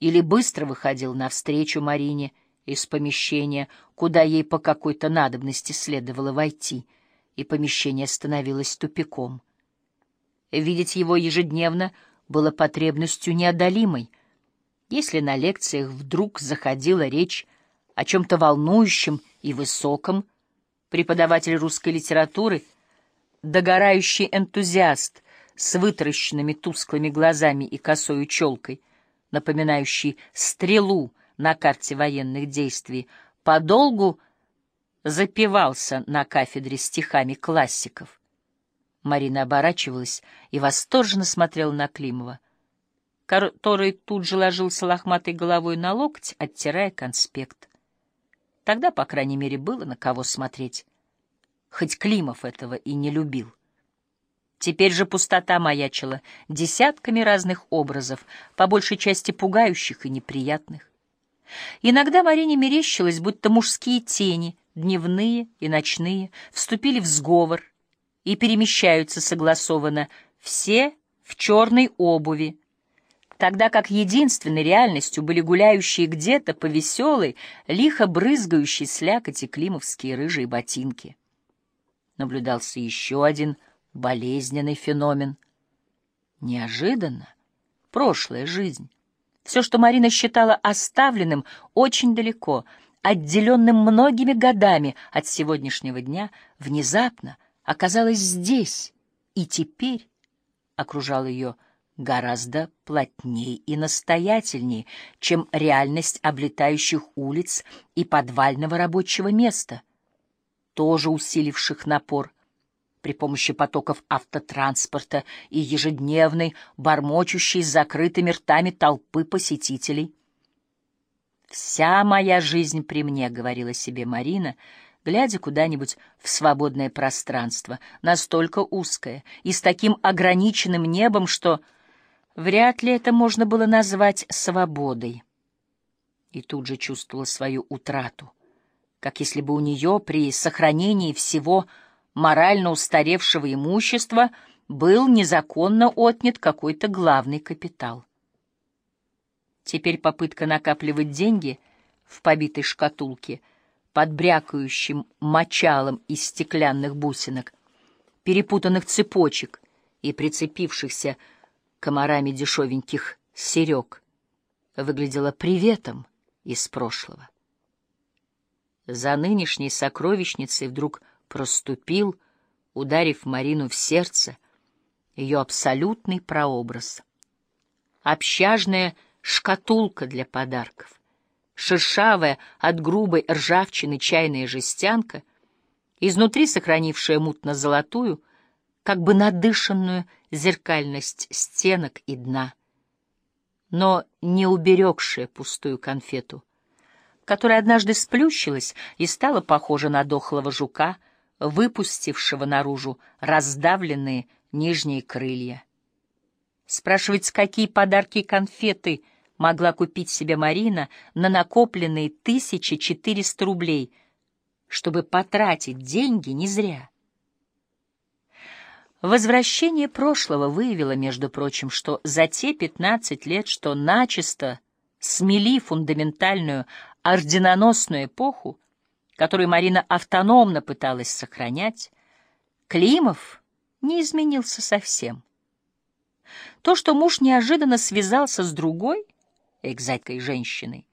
или быстро выходил навстречу Марине из помещения, куда ей по какой-то надобности следовало войти, и помещение становилось тупиком. Видеть его ежедневно было потребностью неодолимой. Если на лекциях вдруг заходила речь о чем-то волнующем и высоком, преподаватель русской литературы, догорающий энтузиаст с вытаращенными тусклыми глазами и косою челкой, напоминающий стрелу на карте военных действий, подолгу запевался на кафедре стихами классиков. Марина оборачивалась и восторженно смотрела на Климова, который тут же ложился лохматой головой на локоть, оттирая конспект. Тогда, по крайней мере, было на кого смотреть. Хоть Климов этого и не любил. Теперь же пустота маячила десятками разных образов, по большей части пугающих и неприятных. Иногда Марине мерещилось, будто мужские тени, дневные и ночные, вступили в сговор — и перемещаются согласованно все в черной обуви, тогда как единственной реальностью были гуляющие где-то по веселой, лихо брызгающей слякоти климовские рыжие ботинки. Наблюдался еще один болезненный феномен. Неожиданно прошлая жизнь, все, что Марина считала оставленным очень далеко, отделенным многими годами от сегодняшнего дня, внезапно — оказалась здесь и теперь окружал ее гораздо плотнее и настоятельнее, чем реальность облетающих улиц и подвального рабочего места, тоже усиливших напор при помощи потоков автотранспорта и ежедневной, бормочущей с закрытыми ртами толпы посетителей. «Вся моя жизнь при мне», — говорила себе Марина, — глядя куда-нибудь в свободное пространство, настолько узкое и с таким ограниченным небом, что вряд ли это можно было назвать свободой. И тут же чувствовала свою утрату, как если бы у нее при сохранении всего морально устаревшего имущества был незаконно отнят какой-то главный капитал. Теперь попытка накапливать деньги в побитой шкатулке — под брякающим мочалом из стеклянных бусинок, перепутанных цепочек и прицепившихся комарами дешевеньких серег, выглядела приветом из прошлого. За нынешней сокровищницей вдруг проступил, ударив Марину в сердце, ее абсолютный прообраз. Общажная шкатулка для подарков шершавая от грубой ржавчины чайная жестянка, изнутри сохранившая мутно-золотую, как бы надышанную зеркальность стенок и дна, но не уберегшая пустую конфету, которая однажды сплющилась и стала похожа на дохлого жука, выпустившего наружу раздавленные нижние крылья. Спрашивать, какие подарки и конфеты — могла купить себе Марина на накопленные 1400 рублей, чтобы потратить деньги не зря. Возвращение прошлого выявило, между прочим, что за те 15 лет, что начисто смели фундаментальную орденоносную эпоху, которую Марина автономно пыталась сохранять, Климов не изменился совсем. То, что муж неожиданно связался с другой — экзаткой женщиной,